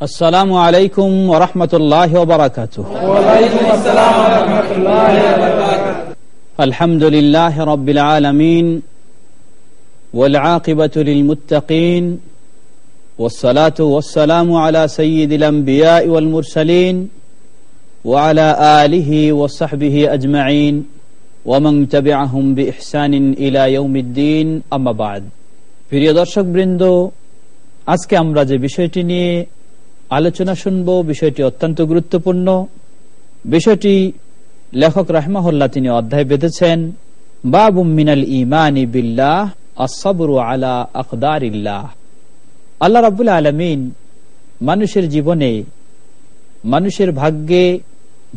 السلام عليكم ورحمة الله وبركاته وعليكم السلام ورحمة الله وبركاته الحمد لله رب العالمين والعاقبة للمتقين والصلاة والسلام على سيد الأنبياء والمرسلين وعلى آله وصحبه أجمعين ومن تبعهم بإحسان إلى يوم الدين أما بعد প্রিয় দর্শক বৃন্দ আজকে আমরা যে বিষয়টি নিয়ে আলোচনা শুনব, বিষয়টি অত্যন্ত গুরুত্বপূর্ণ। বিষয়টি লেখক রাহমাহুল্লাহ তিনি অধ্যায় বেঁধেছেন বাবু মিনাল ইমানি বিল্লাহ আসবরু আলা আকদারিল্লাহ। আল্লাহ রাবুল আলমিন মানুষের জীবনে মানুষের ভাগ্যে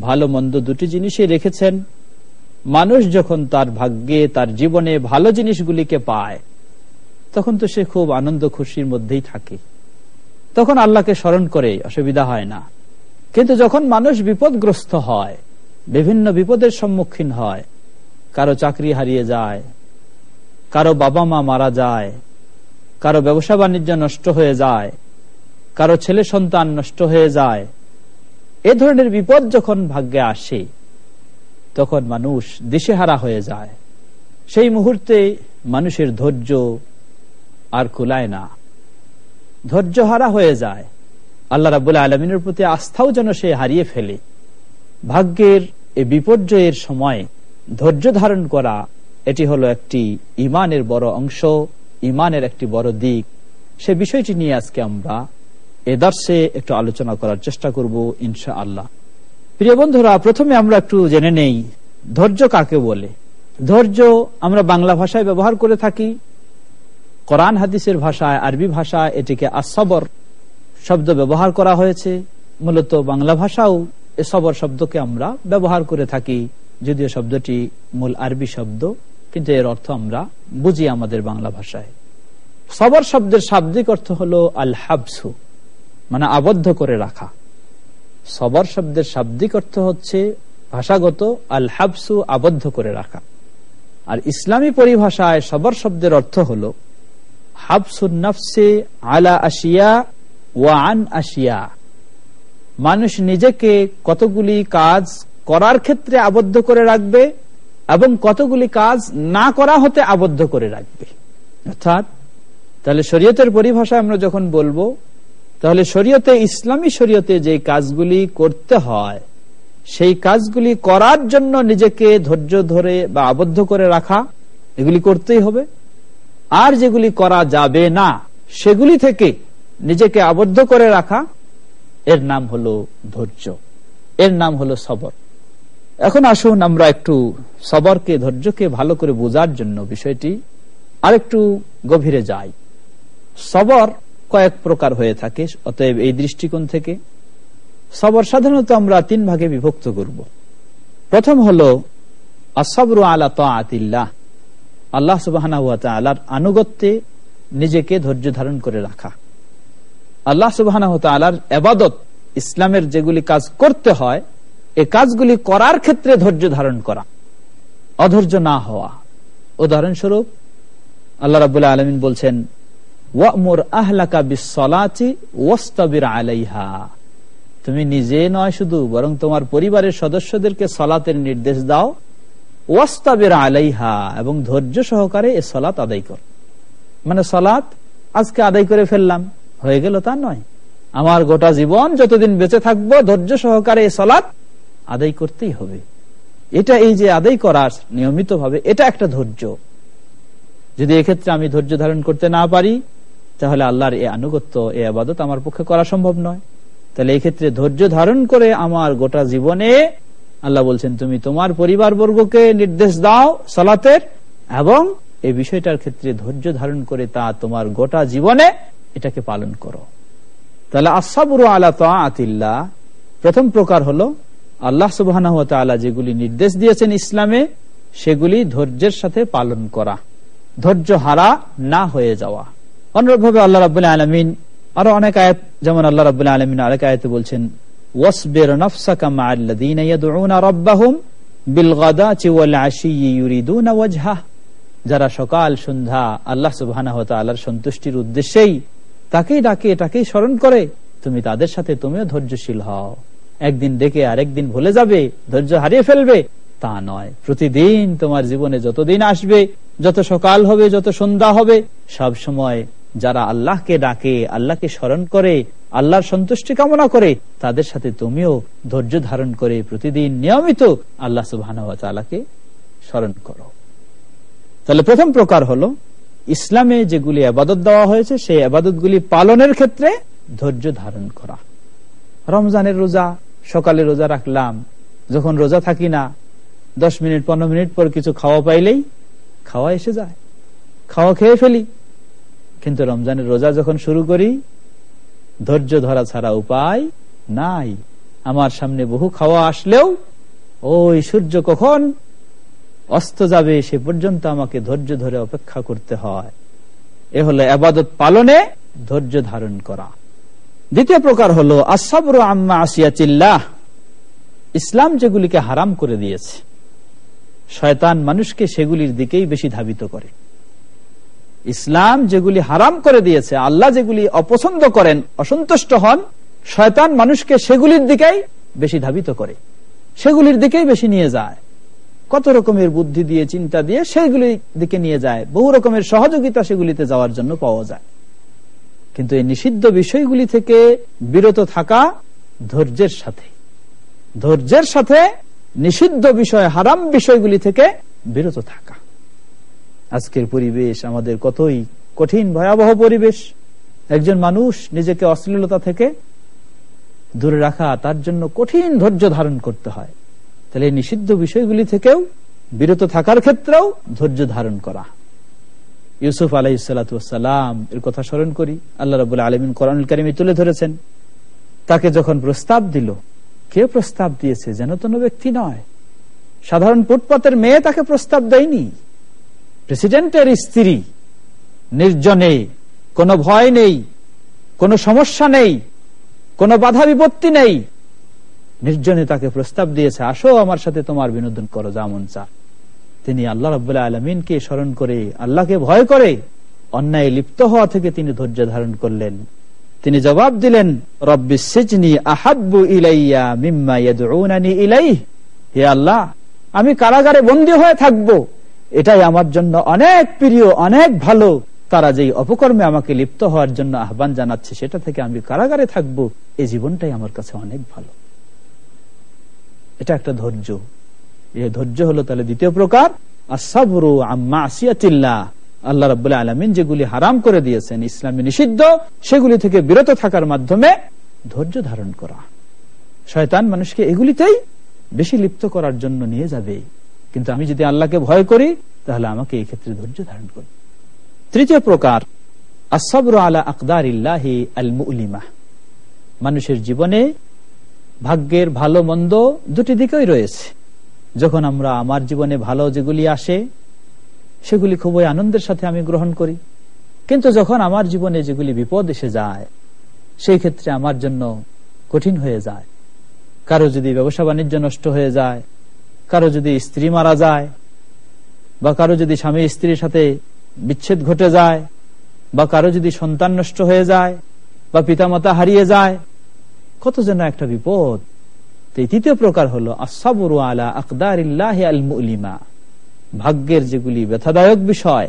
ভালো মন্দ দুটি জিনিসই রেখেছেন। মানুষ যখন তার ভাগ্যে, তার জীবনে ভালো জিনিসগুলিকে পায়, তখন তো সে খুব আনন্দ খুশির মধ্যেই থাকে। তখন আল্লাহকে স্মরণ করে অসুবিধা হয় না। কিন্তু যখন মানুষ বিপদগ্রস্ত হয়, বিভিন্ন বিপদের সম্মুখীন হয়, কারও চাকরি হারিয়ে যায়, কারও বাবা মা মারা যায়, কারও ব্যবসা বাণিজ্য নষ্ট হয়ে যায়, কারও ছেলে সন্তান নষ্ট হয়ে যায়, এ ধরনের বিপদ যখন ভাগ্যে আসে, তখন মানুষ দিশেহারা হয়ে যায়। সেই মুহূর্তে মানুষের ধৈর্য আর কুলায় না। ধৈর্য হারা হয়ে যায়। আল্লাহ রাবুল আলমিনের প্রতি আস্থাও যেন সে হারিয়ে ফেলে। ভাগ্যের এই বিপর্যয়ের সময় ধৈর্য ধারণ করা, এটি হলো একটি ইমানের বড় অংশ, ইমানের একটি বড় দিক। সে বিষয়টি নিয়ে আজকে আমরা এ দর্শে একটু আলোচনা করার চেষ্টা করব ইনশা আল্লাহ প্রিয় বন্ধুরা, প্রথমে আমরা একটু জেনে নেই, ধৈর্য কাকে বলে? ধৈর্য আমরা বাংলা ভাষায় ব্যবহার করে থাকি কোরআন হাদিসের ভাষায়, আরবি ভাষায় এটিকে আসবর শব্দ ব্যবহার করা হয়েছে। মূলত বাংলা ভাষাও এ সবর শব্দকে আমরা ব্যবহার করে থাকি। যদিও শব্দটি মূল আরবি শব্দ, কিন্তু এর অর্থ আমরা বুঝি আমাদের বাংলা ভাষায়। সবর শব্দের শাব্দিক অর্থ হলো আল হাবসু মানে আবদ্ধ করে রাখা। সবর শব্দের শাব্দিক অর্থ হচ্ছে ভাষাগত আল হাবসু আবদ্ধ করে রাখা। আর ইসলামী পরিভাষায় সবর শব্দের অর্থ হলো হাবসুন্নফসে আলা আসিয়া ওয়ান আসিয়া মানুষ নিজেকে কতগুলি কাজ করার ক্ষেত্রে আবদ্ধ করে রাখবে এবং কতগুলি কাজ না করা হতে আবদ্ধ করে রাখবে। অর্থাৎ, তাহলে শরীয়তের পরিভাষায় আমরা যখন বলব, তাহলে শরীয়তে, ইসলামী শরীয়তে যে কাজগুলি করতে হয়, সেই কাজগুলি করার জন্য নিজেকে ধৈর্য ধরে বা আবদ্ধ করে রাখা, এগুলি করতেই হবে। আর যেগুলি করা যাবে না, সেগুলি থেকে নিজেকে আবদ্ধ করে রাখা, এর নাম হলো ধৈর্য। এর নাম হলো সবর। এখন আসুন আমরা একটু সবরকে, ধৈর্যকে ভালো করে বোঝার জন্য বিষয়টি আরেকটু গভীরে যাই। সবর কয়েক প্রকার হয়ে থাকে, অতএব এই দৃষ্টিকোণ থেকে সবর সাধারণত আমরা তিন ভাগে বিভক্ত করব। প্রথম হলো আসবরু আলা তাআতিল্লাহ। আল্লাহ সুবাহ আনুগত্যে নিজেকে ধৈর্য ধারণ করে রাখা। আল্লাহ সুবাহ এবাদত, ইসলামের যেগুলি কাজ করতে হয়, এ কাজগুলি করার ক্ষেত্রে ধৈর্য ধারণ করা, অধৈর্য না হওয়া। উদাহরণস্বরূপ, আল্লাহ রাবুল্লাহ আলমিন বলছেন তুমি নিজে নয় শুধু, বরং তোমার পরিবারের সদস্যদেরকে সলাতের নির্দেশ দাও ওয়াস্তাবের আলাইহা, এবং ধৈর্য সহকারে এ সলাত আদায় কর। মানে সলাত আজকে আদায় করে ফেললাম, হয়ে গেল তা নয়। আমার গোটা জীবন যতদিন বেঁচে থাকব, ধৈর্য সহকারে এ সলাত আদায় করতেই হবে। এটা এই যে আদায় করার নিয়মিত ভাবে এটা একটা ধৈর্য। যদি এক্ষেত্রে আমি ধৈর্য ধারণ করতে না পারি, তাহলে আল্লাহর এ আনুগত্য, এ আবাদত আমার পক্ষে করা সম্ভব নয়। তাহলে এক্ষেত্রে ধৈর্য ধারণ করে আমার গোটা জীবনে আল্লাহ বলছেন, তুমি তোমার পরিবার বর্গকে নির্দেশ দাও সলাতের এবং এই বিষয়টার ক্ষেত্রে ধৈর্য ধারণ করে তা তোমার গোটা জীবনে এটাকে পালন করো। তাহলে আসাবুরু আলা তাআতিল্লাহ, প্রথম প্রকার হলো, আল্লাহ সুবাহ যেগুলি নির্দেশ দিয়েছেন ইসলামে, সেগুলি ধৈর্যের সাথে পালন করা, ধৈর্য হারা না হয়ে যাওয়া। অনুরূপভাবে আল্লাহ রাবুল্লাহ আলমিন আরও অনেক আয়াত, যেমন আল্লাহ রাবুল্লাহ আলমিন আরেক আয়াতে বলছেন ওয়াসবির নাফসাকা মাআল্লাযীনা ইয়াদউনা রাব্বাহুম বিলগাদাতি ওয়াল আশিয়্যি ইউরিদুনা যারা সকাল সন্ধ্যা আল্লাহ সুবহানাহু তাআলার সন্তুষ্টির উদ্দেশ্যেই তাকেই ডাকে তাকেই স্মরণ করে, তুমি তাদের সাথে তুমিও ধৈর্যশীল হও। একদিন ডেকে আরেকদিন ভুলে যাবে, ধৈর্য হারিয়ে ফেলবে। তা নয়, প্রতিদিন তোমার জীবনে যতদিন আসবে, যত সকাল হবে, যত সন্ধ্যা হবে, সব সময় যারা আল্লাহকে ডাকে, আল্লাহকে স্মরণ করে আল্লাহর সন্তুষ্টি কামনা করে, তাদের সাথে তুমিও ধৈর্য ধারণ করে প্রতিদিন নিয়মিত আল্লাহ সুবাহকে স্মরণ করো। তাহলে প্রথম প্রকার হলো, ইসলামে যেগুলি আবাদত দেওয়া হয়েছে, সেই আবাদতগুলি পালনের ক্ষেত্রে ধৈর্য ধারণ করা। রমজানের রোজা, সকালে রোজা রাখলাম, যখন রোজা থাকি না, দশ মিনিট, পনেরো মিনিট পর কিছু খাওয়া পাইলেই খাওয়া এসে যায়, খাওয়া খেয়ে ফেলি। কিন্তু রমজানের রোজা যখন শুরু করি ধৈর্য ধরা ছাড়া উপায় নাই। আমার সামনে বহু খাওয়া আসলেও ওই সূর্য কখন অস্ত যাবে সে পর্যন্ত আমাকে ধৈর্য ধরে অপেক্ষা করতে হয়। এ হলো আবাদত পালনে ধৈর্য ধারণ করা। দ্বিতীয় প্রকার হলো আসাবর আম্মা আসিয়া চিল্লাহ ইসলাম যেগুলিকে হারাম করে দিয়েছে, শয়তান মানুষকে সেগুলির দিকেই বেশি ধাবিত করে। ইসলাম যেগুলি হারাম করে দিয়েছে, আল্লাহ যেগুলি অপছন্দ করেন, অসন্তুষ্ট হন, শয়তান মানুষকে সেগুলির দিকেই বেশি ধাবিত করে, সেগুলির দিকেই বেশি নিয়ে যায়। কত রকমের বুদ্ধি দিয়ে, চিন্তা দিয়ে সেগুলি দিকে নিয়ে যায়, বহু রকমের সহযোগিতা সেগুলিতে যাওয়ার জন্য পাওয়া যায়। কিন্তু এই নিষিদ্ধ বিষয়গুলি থেকে বিরত থাকা ধৈর্যের সাথে ধৈর্যের সাথে নিষিদ্ধ বিষয়, হারাম বিষয়গুলি থেকে বিরত থাকা। আজকের পরিবেশ, আমাদের কতই কঠিন, ভয়াবহ পরিবেশ। একজন মানুষ নিজেকে অশ্লীলতা থেকে দূরে রাখা, তার জন্য কঠিন ধৈর্য ধারণ করতে হয়। তাহলে নিষিদ্ধ বিষয়গুলি থেকেও বিরত থাকার ক্ষেত্রেও ধৈর্য ধারণ করা। ইউসুফ আলাই সালাম এর কথা স্মরণ করি। আল্লাহ রব আলমিন কোরআন কারিমি তুলে ধরেছেন। তাকে যখন প্রস্তাব দিল, কে প্রস্তাব দিয়েছে? যেন তো ব্যক্তি নয়। সাধারণ ফুটপাতের মেয়ে তাকে প্রস্তাব দেয়নি। প্রেসিডেন্টের স্ত্রী নির্জনে কোনো ভয় নেই, কোনো সমস্যা নেই, কোনো বাধা বিপত্তি নেই। নির্জনে তাকে প্রস্তাব দিয়েছে, আসো আমার সাথে তোমার বিনোদন করো যেমন চা তিনি আল্লাহ রবাহ আলমিনকে স্মরণ করে আল্লাহকে ভয় করে অন্যায় লিপ্ত হওয়া থেকে তিনি ধৈর্য ধারণ করলেন। তিনি জবাব দিলেন আহাব্বু ইলাইয়া মিম্মা হে আল্লাহ, আমি কারাগারে বন্দী হয়ে থাকব। এটাই আমার জন্য অনেক প্রিয়, অনেক ভালো। তারা যেই অপকর্মে আমাকে লিপ্ত হওয়ার জন্য আহ্বান জানাচ্ছে, সেটা থেকে আমি কারাগারে থাকব এই জীবনটাই আমার কাছে অনেক ভালো। এটা একটা ধৈর্য। এই ধৈর্য হলো তাহলে দ্বিতীয় প্রকার আম্মা আসিয়াতিল্লাহ আল্লাহ রাবুল্লাহ আলমিন যেগুলি হারাম করে দিয়েছেন, ইসলামী নিষিদ্ধ, সেগুলি থেকে বিরত থাকার মাধ্যমে ধৈর্য ধারণ করা। শয়তান মানুষকে এগুলিতেই বেশি লিপ্ত করার জন্য নিয়ে যাবে। কিন্তু আমি যদি আল্লাহকে ভয় করি, তাহলে আমাকে এই ক্ষেত্রে ধৈর্য ধারণ করি তৃতীয় প্রকার আসবর আলা আকদার ইল্লাহি আল মুলিমা মানুষের জীবনে ভাগ্যের ভালো, মন্দ দুটি দিকেই রয়েছে। যখন আমরা আমার জীবনে ভালো যেগুলি আসে, সেগুলি খুবই আনন্দের সাথে আমি গ্রহণ করি। কিন্তু যখন আমার জীবনে যেগুলি বিপদ এসে যায়, সেই ক্ষেত্রে আমার জন্য কঠিন হয়ে যায়। কারও যদি ব্যবসা বাণিজ্য নষ্ট হয়ে যায় কারও যদি স্ত্রী মারা যায়, বা কারও যদি স্বামী স্ত্রীর সাথে বিচ্ছেদ ঘটে যায়, বা কারও যদি সন্তান নষ্ট হয়ে যায়, বা পিতামাতা হারিয়ে যায়, কত যেন একটা বিপদ। তৃতীয় প্রকার হলো আলা ভাগ্যের যেগুলি ব্যথাদায়ক বিষয়,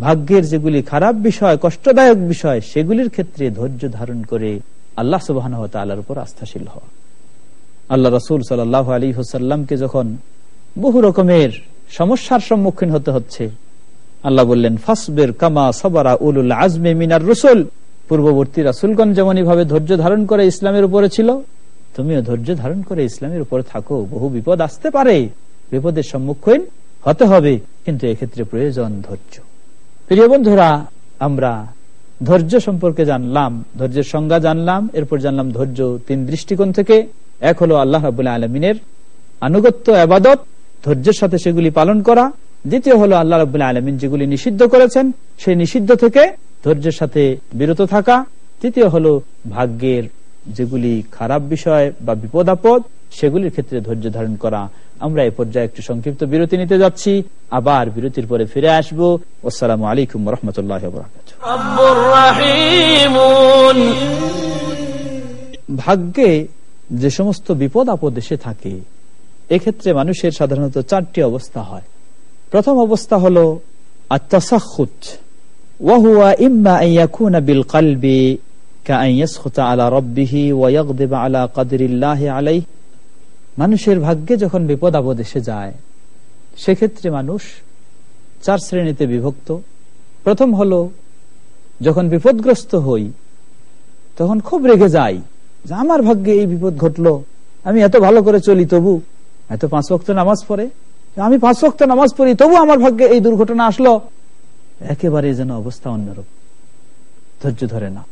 ভাগ্যের যেগুলি খারাপ বিষয়, কষ্টদায়ক বিষয়, সেগুলির ক্ষেত্রে ধৈর্য ধারণ করে আল্লাহ সুবাহ আস্থাশীল হওয়া। আল্লাহ রসুল সাল্লাহ আলী হুসাল্লামকে যখন বহু রকমের সমস্যার সম্মুখীন হতে হচ্ছে, আল্লাহ বললেন, ফাসবের কামা সবারা উলুল আজমে মিনার রসুল। পূর্ববর্তী রাসুলগঞ্জ যেমন ভাবে ধৈর্য ধারণ করে ইসলামের উপরে ছিল, তুমিও ধৈর্য ধারণ করে ইসলামের উপরে থাকো। বহু বিপদ আসতে পারে, বিপদের সম্মুখীন হতে হবে, কিন্তু এক্ষেত্রে প্রয়োজন ধৈর্য। প্রিয় বন্ধুরা, আমরা ধৈর্য সম্পর্কে জানলাম, ধৈর্যের সংজ্ঞা জানলাম, এরপর জানলাম ধৈর্য তিন দৃষ্টিকোণ থেকে। এক হলো আল্লাহ রাবুল্লাহ আলমিনের আনুগত্য আবাদত ধৈর্যের সাথে সেগুলি পালন করা। দ্বিতীয় হলো আল্লাহ রাবুল্লাহ আলমিন যেগুলি নিষিদ্ধ করেছেন সেই নিষিদ্ধ থেকে ধৈর্যের সাথে বিরত থাকা। তৃতীয় হলো ভাগ্যের যেগুলি খারাপ বিষয় বা বিপদ আপদ সেগুলির ক্ষেত্রে ধৈর্য ধারণ করা। আমরা এ পর্যায়ে একটু সংক্ষিপ্ত বিরতি নিতে যাচ্ছি। আবার বিরতির পরে ফিরে আসব। আসসালামু আলাইকুম রহমতুল্লাহ ভাগ্যে যে সমস্ত বিপদ আপদ এসে থাকে, এক্ষেত্রে মানুষের সাধারণত চারটি অবস্থা হয়। প্রথম অবস্থা হল ইম্মা বিল মানুষের ভাগ্যে যখন বিপদ আপদ এসে যায়, সেক্ষেত্রে মানুষ চার শ্রেণীতে বিভক্ত। প্রথম হলো, যখন বিপদগ্রস্ত হই, তখন খুব রেগে যায় যে আমার ভাগ্যে এই বিপদ ঘটলো, আমি এত ভালো করে চলি তবু, এত পাঁচ বক্ত নামাজ পড়ে আমি পাঁচ বক্ত নামাজ পড়ি, তবু আমার ভাগ্যে এই দুর্ঘটনা আসলো। একেবারে যেন অবস্থা অন্যরূপ ধৈর্য ধরে না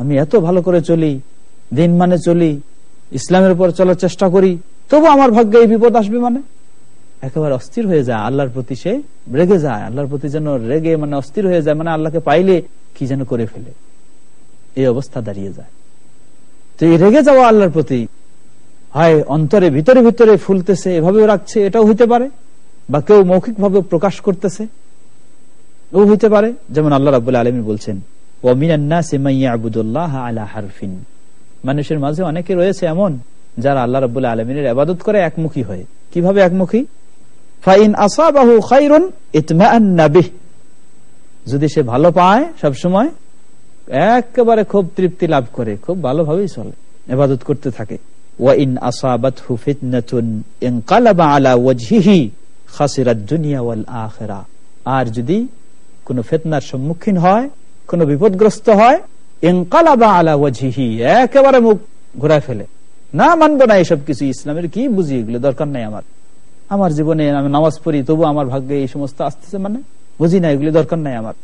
আমি এত ভালো করে চলি, দিন মানে চলি, ইসলামের উপর চলার চেষ্টা করি, তবু আমার ভাগ্যে এই বিপদ আসবে মানে? একেবারে অস্থির হয়ে যায়, আল্লাহর প্রতি সে রেগে যায়, আল্লাহর প্রতি যেন রেগে মানে অস্থির হয়ে যায় মানে আল্লাহকে পাইলে কি যেন করে ফেলে। এই অবস্থা দাঁড়িয়ে যায়। তো এই রেগে যাওয়া আল্লাহর প্রতি, হয়, অন্তরে, ভিতরে ভিতরে ফুলতেছে, এভাবেও রাখছে, এটাও হইতে পারে? বা কেউ মৌখিক ভাবে প্রকাশ করতেছে? ও হইতে পারে? যেমন আল্লাহ রাবুল্লাহ আলমী বলছেন মানুষের মাঝে অনেকে রয়েছে এমন, যারা আল্লাহ রবুল্লাহ আলমিনের আবাদত করে একমুখী হয়ে। কীভাবে একমুখী? যদি সে ভালো পায় সব সময় একেবারে খুব তৃপ্তি লাভ করে, খুব ভালোভাবেই চলে এবাদত করতে থাকে। আর যদি কোন ফেতনার সম্মুখীন হয়, কোন বিপদগ্রস্ত হয় মুখ ঘুরায় ফেলে। না মানবো না এসব কিছু, ইসলামের কি বুঝি এগুলো? দরকার নাই আমার। আমার জীবনে আমি নামাজ পড়ি তবু আমার ভাগ্যে এই সমস্ত আসতেছে মানে? বুঝি না, এগুলি দরকার নাই আমার।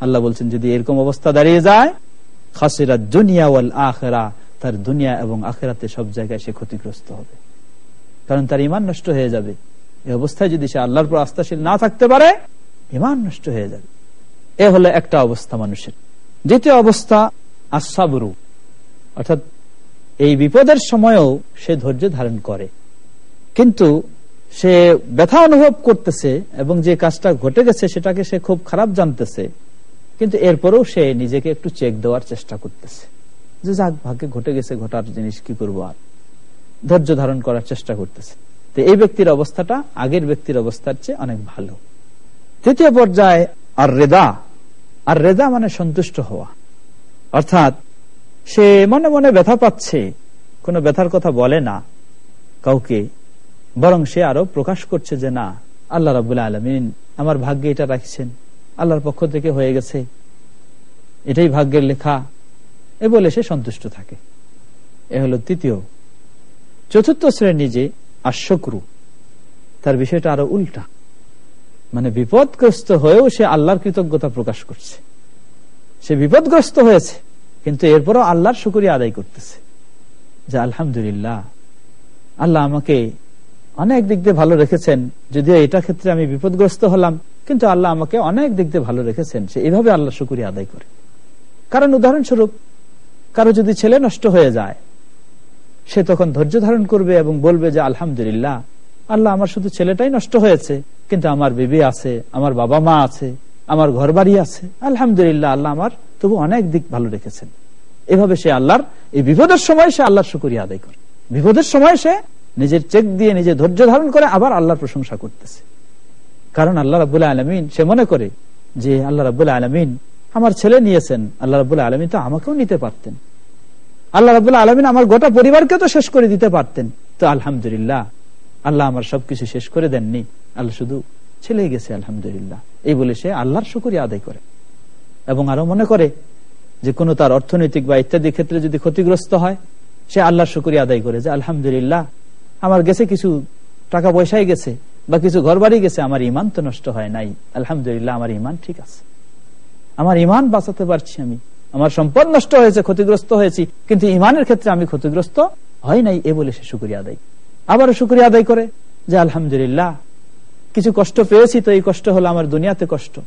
আল্লাহ বলছেন, যদি এরকম অবস্থা দাঁড়িয়ে যায় খাসিরা দুনিয়া ওয়াল আখেরা, তার দুনিয়া এবং আখেরাতে সব জায়গায় সে ক্ষতিগ্রস্ত হবে। কারণ তার ইমান নষ্ট হয়ে যাবে। এই অবস্থায় যদি সে আল্লাহর পর আস্থাশীল না থাকতে পারে ইমান নষ্ট হয়ে যাবে। এ হলো একটা অবস্থা মানুষের। দ্বিতীয় অবস্থা আসাবরু অর্থাৎ এই বিপদের সময়ও সে ধৈর্য ধারণ করে। কিন্তু সে ব্যথা অনুভব করতেছে এবং যে কাজটা ঘটে গেছে, সেটাকে সে খুব খারাপ জানতেছে। কিন্তু এরপরেও সে নিজেকে একটু চেক দেওয়ার চেষ্টা করতেছে। যে যাক, ভাগ্যে ঘটে গেছে, ঘটার জিনিস কি করব আর? ধৈর্য ধারণ করার চেষ্টা করতেছে। তো এই ব্যক্তির অবস্থাটা আগের ব্যক্তির অবস্থার চেয়ে অনেক ভালো। তৃতীয় পর্যায়ে আর রেদা আর রেদা মানে সন্তুষ্ট হওয়া। অর্থাৎ সে মনে মনে ব্যথা পাচ্ছে, কোনো ব্যথার কথা বলে না কাউকে, বরং সে আরও প্রকাশ করছে যে না, আল্লাহ রাবুল্লাহ আলমিন আমার ভাগ্যে এটা রাখছেন। আল্লাহর পক্ষ থেকে হয়ে গেছে। এটাই ভাগ্যের লেখা। এ বলে সে সন্তুষ্ট থাকে। এ হলো তৃতীয়। চতুর্থ শ্রেণি যে আশ্বক্রু তার বিষয়টা আরও উল্টা। মানে বিপদগ্রস্ত হয়েও সে আল্লাহর কৃতজ্ঞতা প্রকাশ করছে। সে বিপদগ্রস্ত হয়েছে, কিন্তু এরপরও আল্লাহর শুকুরিয়া আদায় করতেছে। যে আলহামদুলিল্লাহ, আল্লাহ আমাকে অনেক দিক দিয়ে ভালো রেখেছেন। যদিও এটা ক্ষেত্রে আমি বিপদগ্রস্ত হলাম, কিন্তু আল্লাহ আমাকে অনেক দিক দিয়ে ভালো রেখেছেন। সে এইভাবে আল্লাহ শুকুরিয়া আদায় করে। কারণ উদাহরণস্বরূপ, কারও যদি ছেলে নষ্ট হয়ে যায়, সে তখন ধৈর্য ধারণ করবে এবং বলবে যে, আলহামদুলিল্লাহ, আল্লাহ আমার শুধু ছেলেটাই নষ্ট হয়েছে, কিন্তু আমার বিবি আছে, আমার বাবা মা আছে, আমার ঘর বাড়ি আছে। আলহামদুলিল্লাহ, আল্লাহ আমার তবু অনেক দিক ভালো রেখেছেন। এভাবে সে আল্লাহর, এই বিপদের সময় সে আল্লাহর শুকুরিয়া আদায় করে। বিপদের সময় সে নিজের চেক দিয়ে নিজে ধৈর্য ধারণ করে আবার আল্লাহর প্রশংসা করতেছে। কারণ আল্লাহ রাবুল্লাহ আলমিন সে মনে করে যে আল্লাহ রাবুল্লাহ আলমিন আমার ছেলে নিয়েছেন, আল্লাহ রাবুল্লাহ আলমিন তো আমাকেও নিতে পারতেন। আল্লাহ রাবুল্লাহ আলমিন আমার গোটা পরিবারকে তো শেষ করে দিতে পারতেন। তো আলহামদুলিল্লাহ, আল্লাহ আমার সবকিছু শেষ করে দেননি। আল্লাহ শুধু ছেলে গেছে, আলহামদুলিল্লাহ। এই বলে সে আল্লাহর শুকুরিয়া আদায় করে। এবং আরও মনে করে যে কোনো তার অর্থনৈতিক বা ইত্যাদি ক্ষেত্রে যদি ক্ষতিগ্রস্ত হয়, সে আল্লাহর শুকুরিয়া আদায় করে যে আলহামদুলিল্লাহ আমার গেছে কিছু টাকা পয়সায় গেছে বা কিছু ঘর বাড়ি গেছে, আমার ইমান তো নষ্ট হয় নাই। আলহামদুলিল্লাহ, আমার ইমান ঠিক আছে। আমার ইমান বাঁচাতে পারছি আমি। আমার সম্পদ নষ্ট হয়েছে, ক্ষতিগ্রস্ত হয়েছি, কিন্তু ইমানের ক্ষেত্রে আমি ক্ষতিগ্রস্ত হয় নাই, এ বলে সে শুক্রিয়া আদায়। আবারও শুক্রিয়া আদায় করে যে আলহামদুলিল্লাহ, কিছু কষ্ট পেয়েছি তো এই কষ্ট হলো আমার দুনিয়াতে কষ্ট।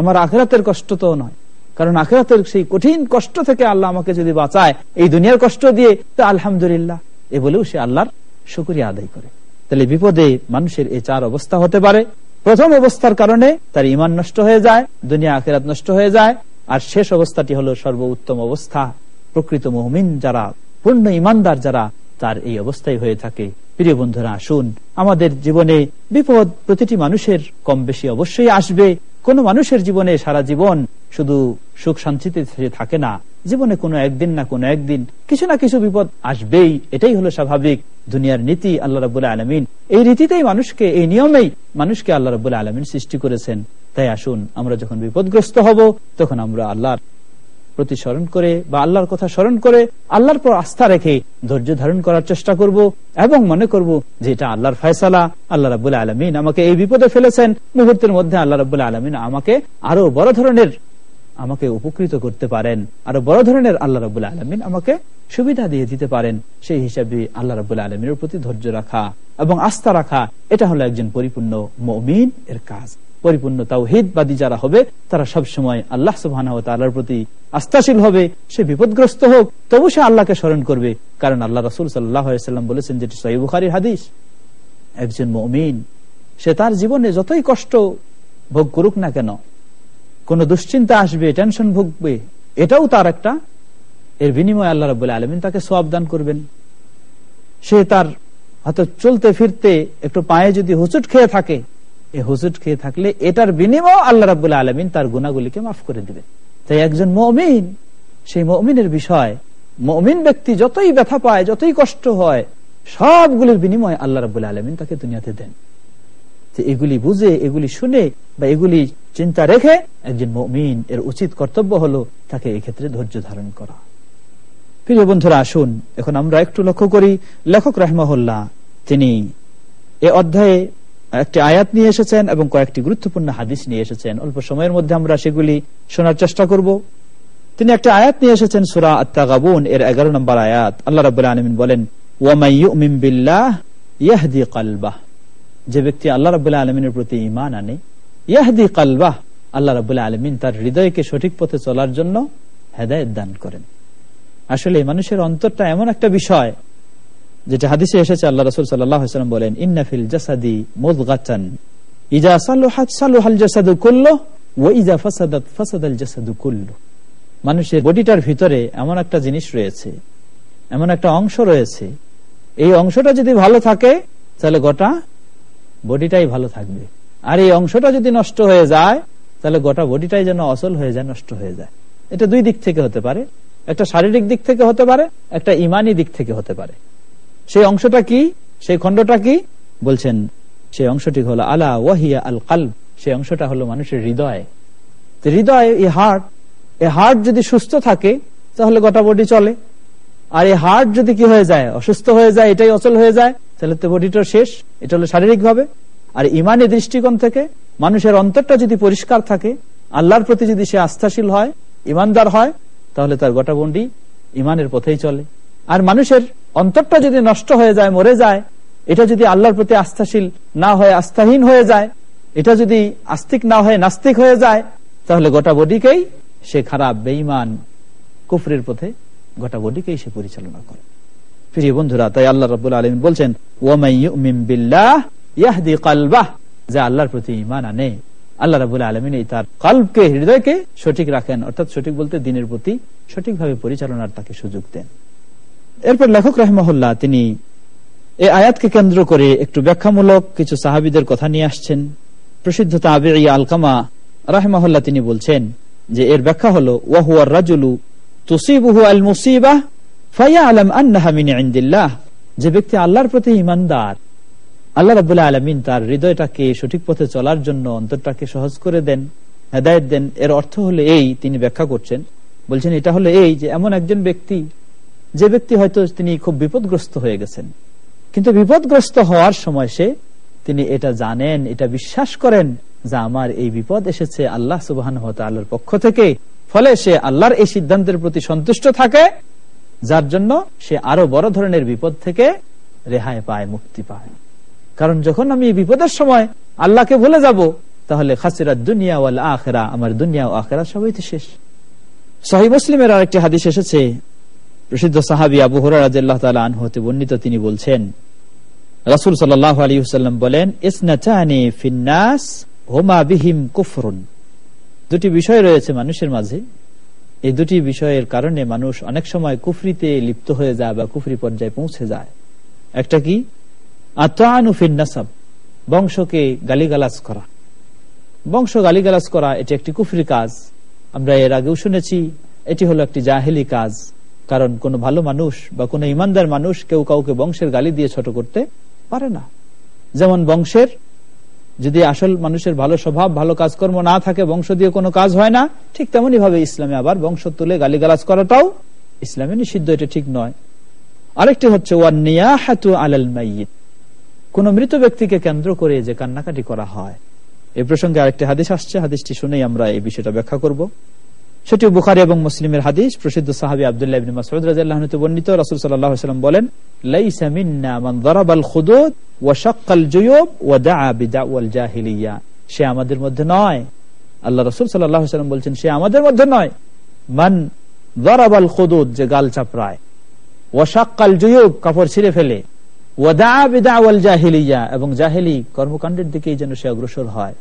আমার আখেরাতের কষ্ট তো নয়। কারণ আখেরাতের সেই কঠিন কষ্ট থেকে আল্লাহ আমাকে যদি বাঁচায়, এই দুনিয়ার কষ্ট দিয়ে, তো আলহামদুলিল্লাহ, এ বলেও সে আল্লাহর শুক্রিয়া আদায় করে। তাহলে বিপদে মানুষের এই চার অবস্থা হতে পারে। প্রথম অবস্থার কারণে তার ইমান নষ্ট হয়ে যায়, দুনিয়া আখেরাত নষ্ট হয়ে যায়, আর শেষ অবস্থাটি হলো সর্বোত্তম অবস্থা। প্রকৃত মহমিন যারা, পূর্ণ ইমানদার যারা, তার এই অবস্থায় হয়ে থাকে। প্রিয় বন্ধুরা, আসুন, আমাদের জীবনে বিপদ প্রতিটি মানুষের কম বেশি অবশ্যই আসবে। কোন মানুষের জীবনে সারা জীবন শুধু সুখ শান্তিতে থাকে না। জীবনে কোনো একদিন না কোনো একদিন কিছু না কিছু বিপদ আসবেই। এটাই হলো স্বাভাবিক দুনিয়ার নীতি আল্লাহ রবুল্লাহ আলমিন। এই রীতিতেই মানুষকে, এই নিয়মেই মানুষকে আল্লাহ রবুল্লাহ আলমিন সৃষ্টি করেছেন। তাই আসুন আমরা যখন বিপদগ্রস্ত হব, তখন আমরা আল্লাহর প্রতি স্মরণ করে বা আল্লাহর কথা স্মরণ করে আল্লাহর পর আস্থা রেখে ধৈর্য ধারণ করার চেষ্টা করব এবং মনে করব যে এটা আল্লাহর ফয়সালা, আল্লাহ রাবুল আলমিন আমাকে এই বিপদে ফেলেছেন। মুহূর্তের মধ্যে আল্লাহ রাবুল আলমিন আমাকে আরও বড় ধরনের আমাকে উপকৃত করতে পারেন। আরও বড় ধরনের আল্লাহ রাবুল আলমিন আমাকে সুবিধা দিয়ে দিতে পারেন। সেই হিসাবে আল্লাহ রাবুল আলমিনের প্রতি ধৈর্য রাখা এবং আস্থা রাখা, এটা হলো একজন পরিপূর্ণ মমিন এর কাজ। পরিপূর্ণ তাওহিদবাদী যারা হবে, তারা সব সময় আল্লাহ সুবাহর প্রতি আস্থাশীল হবে। সে বিপদগ্রস্ত হোক, তবু সে আল্লাহকে স্মরণ করবে। কারণ আল্লাহ রসুল সাল্লাম বলেছেন যেটি সহিবুখারির হাদিস, একজন মমিন, সে তার জীবনে যতই কষ্ট ভোগ করুক না কেন কোন দুশ্চিন্তা আসবে টেনশন ভুগবে, এটাও তার একটা। এর বিনিময়ে আল্লাহ রব আলমিন তাকে সব দান করবেন। সে তার হয়তো চলতে ফিরতে একটু পায়ে যদি হুচুট খেয়ে থাকে এই হুজুট খেয়ে থাকলে এটার বিনিময় আল্লাহ রাবুল্লাহ আলমিন তার গুণাগুলিকে মাফ করে দিবে তাই একজন মমিন, সেই মমিনের বিষয়, মমিন ব্যক্তি যতই ব্যথা পায়, যতই কষ্ট হয়, সবগুলির বিনিময় আল্লাহ রাবুল্লাহ আলমিন তাকে দুনিয়াতে দেন। এগুলি বুঝে, এগুলি শুনে বা এগুলি চিন্তা রেখে একজন মমিন এর উচিত কর্তব্য হলো তাকে ক্ষেত্রে ধৈর্য ধারণ করা। প্রিয় বন্ধুরা, আসুন, এখন আমরা একটু লক্ষ্য করি, লেখক রাহমাহুল্লাহ, তিনি এ অধ্যায়ে একটি আয়াত নিয়ে এসেছেন এবং কয়েকটি গুরুত্বপূর্ণ হাদিস নিয়ে এসেছেন। অল্প সময়ের মধ্যে আমরা সেগুলি শোনার চেষ্টা করব। তিনি একটা আয়াত নিয়ে এসেছেন, সুরা আত্মাগাবুন এর এগারো নম্বর আয়াত। আল্লাহ রাবুল আলমিন বলেন যে ব্যক্তি আল্লাহ রাবুল্লাহ আলমিনের প্রতি ইমান আনে, ইয়াহদি কালবাহ, আল্লাহ রাবুল্লাহ আলমিন তার হৃদয়কে সঠিক পথে চলার জন্য হেদায়ত দান করেন। আসলে মানুষের অন্তরটা এমন একটা বিষয়, যেটা হাদিসে এসেছে, আল্লাহ রসুল সাল্লাম বলেন ইন্নাফিল জাসাদি মুদগাচান ইজা মানুষের বডিটার ভিতরে এমন একটা জিনিস রয়েছে, এমন একটা অংশ রয়েছে। এই অংশটা যদি ভালো থাকে, তাহলে গোটা বডিটাই ভালো থাকবে। আর এই অংশটা যদি নষ্ট হয়ে যায়, তাহলে গোটা বডিটাই যেন অসল হয়ে যায়, নষ্ট হয়ে যায়। এটা দুই দিক থেকে হতে পারে। একটা শারীরিক দিক থেকে হতে পারে, একটা ইমানি দিক থেকে হতে পারে। সেই অংশটা কি? সেই খণ্ডটা কি? বলছেন, সেই অংশটি হলো আলা ওয়াহিয়া আল কাল সেই অংশটা হলো মানুষের হৃদয়। হৃদয়, এই হার্ট এই হার্ট যদি সুস্থ থাকে, তাহলে গোটা বডি চলে। আর এই হার্ট যদি কি হয়ে যায়, অসুস্থ হয়ে যায়, এটাই অচল হয়ে যায়, তাহলে তো বডিটা শেষ, এটা হলো শারীরিক ভাবে আর ইমানের দৃষ্টিকোণ থেকে মানুষের অন্তরটা যদি পরিষ্কার থাকে, আল্লাহর প্রতি যদি সে আস্থাশীল হয়, ইমানদার হয়, তাহলে তার গোটা বন্ডি ইমানের পথেই চলে। আর মানুষের অন্তরটা যদি নষ্ট হয়ে যায়, মরে যায়, এটা যদি আল্লাহর প্রতি আস্থাশীল না হয়ে, আস্থাহীন হয়ে যায়, এটা যদি আস্তিক না হয়ে, নাস্তিক হয়ে যায়, তাহলে গোটা বডিকেই সে খারাপ বেইমান কুফরের পথে গোটা বডিকেই সে পরিচালনা করে। প্রিয় বন্ধুরা, তাই আল্লাহ রব আলম বলছেন যে আল্লাহর প্রতি ইমান আনে। আল্লাহ রাবুল আলমিন এই তার কল্পকে হৃদয়কে সঠিক রাখেন। অর্থাৎ সঠিক বলতে দিনের প্রতি সঠিকভাবে পরিচালনার তাকে সুযোগ দেন। এরপর লেখক রহমহল্লা তিনি এই আয়াতকে কেন্দ্র করে একটু ব্যাখ্যামূলক কিছু সাহাবিদের কথা নিয়ে আসছেন। প্রসিদ্ধ তাবে আলকামা রাহমাহুল্লাহ তিনি বলছেন যে, এর ব্যাখ্যা হল ওয়াহুয়ার রাজুলু তুসিবুহু আল মুসিবাহ আলম আন্নাহা মিন ইনদিল্লাহ। যে ব্যক্তি আল্লাহর প্রতি ইমানদার আল্লাহ রাবুল্লাহ আলমিন তার হৃদয়টাকে সঠিক পথে চলার জন্য অন্তরটাকে সহজ করে দেন, হেদায়ত দেন। এর অর্থ হলো এই, তিনি ব্যাখ্যা করছেন। বলছেন, এটা হলো এই যে এমন একজন ব্যক্তি, যে ব্যক্তি হয়তো তিনি খুব বিপদগ্রস্ত হয়ে গেছেন। কিন্তু বিপদগ্রস্ত হওয়ার সময় সে, তিনি এটা জানেন, এটা বিশ্বাস করেন যে আমার এই বিপদ এসেছে আল্লাহ আল্লাহর পক্ষ থেকে। ফলে সে আল্লাহর এই সিদ্ধান্তের প্রতি সন্তুষ্ট থাকে, যার জন্য সে আরও বড় ধরনের বিপদ থেকে রেহাই পায়, মুক্তি পায়। কারণ যখন আমি বিপদের সময় আল্লাহকে ভুলে যাব, তাহলে খাসিরা দুনিয়া ওয়াল আখেরা, আমার দুনিয়া ও আখেরা সবাই তো শেষ। সহি মুসলিমের আরেকটি হাদিস এসেছে, প্রসিদ্ধ সাহাবি আবু হরাহ হতে বর্ণিত, তিনি বলছেন, রাসুল সাল্লাহ আলী হুসাল্লাম বলেন ফিন্নাস হোমা বিহিম কুফরুন। দুটি বিষয় রয়েছে মানুষের মাঝে। এই দুটি বিষয়ের কারণে মানুষ অনেক সময় কুফরিতে লিপ্ত হয়ে যায় বা কুফরি পর্যায়ে পৌঁছে যায়। একটা কি? আত্মানুফিন নাসাব, বংশকে গালিগালাজ করা। বংশ গালিগালাজ করা, এটি একটি কুফরি কাজ। আমরা এর আগেও শুনেছি, এটি হলো একটি জাহেলি কাজ। কারণ কোনো ভালো মানুষ বা কোনো ইমানদার মানুষ কেউ কাউকে বংশের গালি দিয়ে ছোট করতে পারে না। যেমন বংশের যদি আসল মানুষের ভালো স্বভাব, ভালো কাজকর্ম না থাকে, বংশ দিয়ে কোনো কাজ হয় না, ঠিক তেমনই ভাবে ইসলামে আবার বংশ তুলে গালিগালাজ করাটাও ইসলামে নিষিদ্ধ, এটা ঠিক নয়। আরেকটি হচ্ছে কোন মৃত ব্যক্তিকে কেন্দ্র করে যে কান্নাকাটি করা হয়। এ প্রসঙ্গে আরেকটি হাদিস আসছে, হাদিসটি শুনেই আমরা এই বিষয়টা ব্যাখ্যা করব। সেটি বুখারি এবং মুসলিমের হাদিস। প্রসিদ্ধ সাহাবি আব্দুল্লাহ ইবনে মাসউদ বর্ণিত। রাসূল সাল্লাল্লাহু আলাইহি বলেন, লাইসা মিন্না মান খুদুদ ওয়া শাক্কাল জুয়ুব ওয়া দাআ বিদাওয়াল জাহিলিয়া। সে আমাদের মধ্যে নয়। আল্লাহ রাসূল সাল্লাল্লাহু আলাইহি বলছেন, সে আমাদের মধ্যে নয়। মান দারাবাল খুদুদ, যে গাল চাপড়ায়। ওয়া শাক্কাল জুয়ুব, কাপড় ছিঁড়ে ফেলে। ওয়া দাআ বিদাওয়াল জাহিলিয়া, এবং জাহেলি কর্মকাণ্ডের দিকেই যেন সে অগ্রসর হয়।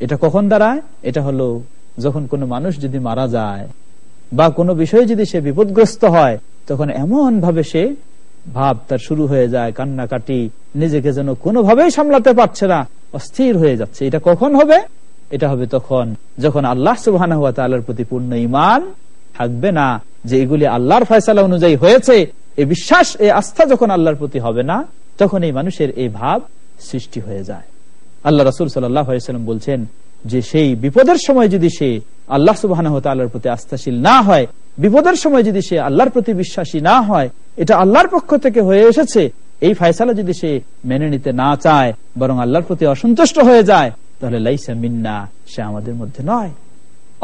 এটা কখন দাঁড়ায়? এটা হলো যখন কোনো মানুষ যদি মারা যায় বা কোনো বিষয়ে যদি সে বিপদগ্রস্ত হয়, তখন এমন ভাবে সে ভাব তার শুরু হয়ে যায়, কান্নাকাটি, নিজেকে যেন কোনোভাবেই সামলাতে পারছে না, অস্থির হয়ে যাচ্ছে। এটা কখন হবে? এটা হবে তখন, যখন আল্লাহ সুবাহ প্রতি পূর্ণ ইমান থাকবে না, যে এগুলি আল্লাহর ফয়সালা অনুযায়ী হয়েছে এই বিশ্বাস এই আস্থা যখন আল্লাহর প্রতি হবে না, তখন এই মানুষের এই ভাব সৃষ্টি হয়ে যায়। আল্লাহ রসুল সাল্লাম বলছেন যে সেই বিপদের সময় যদি সে আল্লাহ সুবাহ প্রতি আস্থাশীল না হয়, বিপদের সময় যদি সে আল্লাহর প্রতি বিশ্বাসী না হয়, এটা আল্লাহর পক্ষ থেকে হয়ে এসেছে, এই ফায়সালা যদি সে মেনে নিতে না চায়, বরং আল্লাহর প্রতি অসন্তুষ্ট হয়ে যায়, তাহলে লাইসা মিন্না, সে আমাদের মধ্যে নয়।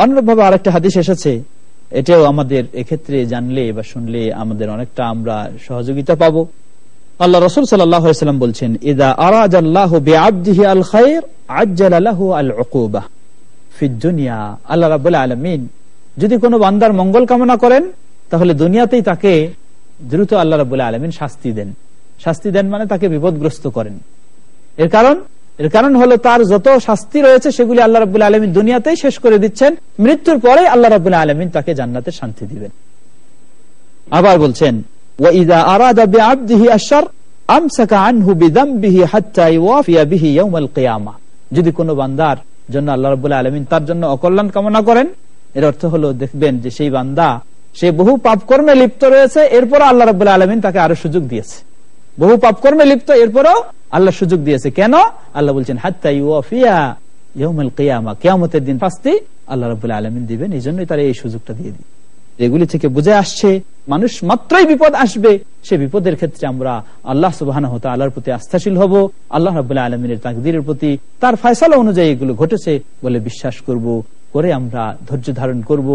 অন্যভাবে আরেকটা হাদিস এসেছে, এটাও আমাদের এক্ষেত্রে জানলে বা শুনলে আমাদের অনেকটা আমরা সহযোগিতা পাবো। আল্লাহ রসুল সাল্লাম বলছেন যদি কোনো বান্দার মঙ্গল কামনা করেন, তাহলে দুনিয়াতেই তাকে দ্রুত আল্লাহ রাবুল আলমিন শাস্তি দেন। শাস্তি দেন মানে তাকে বিপদগ্রস্ত করেন। এর কারণ? এর কারণ হলো তার যত শাস্তি রয়েছে, সেগুলি আল্লাহ রাবুল আলমিন দুনিয়াতেই শেষ করে দিচ্ছেন। মৃত্যুর পরে আল্লাহ রাবুল আলমিন তাকে জান্নাতের শান্তি দিবেন। আবার বলছেন وإذا أراد بعبده الشر أمسك عنه بذنبه حتى يوافي به يوم القيامة যদি কোনো বান্দার জন্য আল্লাহ রাবুল্লাহ আলমিন তার জন্য অকল্যাণ কামনা করেন এর অর্থ হলো দেখবেন যে সেই বান্দা সে বহু পাপ কর্মে লিপ্ত রয়েছে এরপর আল্লাহ রাবুল্লাহ আলমিন তাকে আরো সুযোগ দিয়েছে বহু পাপ কর্মে লিপ্ত এরপরও আল্লাহ সুযোগ দিয়েছে কেন আল্লাহ বলছেন হাত্তা ইউফিয়া ইয়ুল কিয়ামা কিয়ামতের দিন শাস্তি আল্লাহ রাবুল্লাহ আলমিন দিবেন এই জন্যই তারা এই সুযোগটা দিয়ে দিই এগুলি থেকে বুঝে আসছে, মানুষ মাত্রই বিপদ আসবে। সে বিপদের ক্ষেত্রে আমরা আল্লাহ সুবাহ আল্লাহর প্রতি আস্থাশীল হব, আল্লাহ রাবুল্লাহ আলমিনের তাকদিরের প্রতি তার ফয়সালা অনুযায়ী এগুলো ঘটেছে বলে বিশ্বাস করব, করে আমরা ধৈর্য ধারণ করব,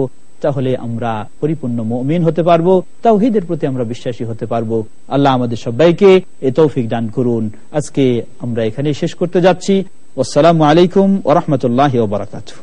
তাহলে আমরা পরিপূর্ণ মমিন হতে পারব, তাওহিদের প্রতি আমরা বিশ্বাসী হতে পারব। আল্লাহ আমাদের সবাইকে এ তৌফিক দান করুন। আজকে আমরা এখানে শেষ করতে যাচ্ছি। আসসালামু আলাইকুম ওরহমতুল্লাহ বারাকাতু